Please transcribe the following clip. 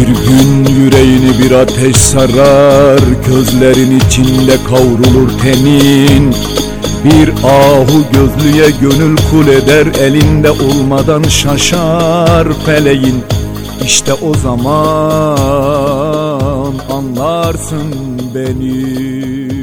bir gün yüreğini bir ateş sarar Gözlerin içinde kavrulur tenin Bir ahu gözlüye gönül kul eder Elinde olmadan şaşar feleğin. İşte o zaman anlarsın beni.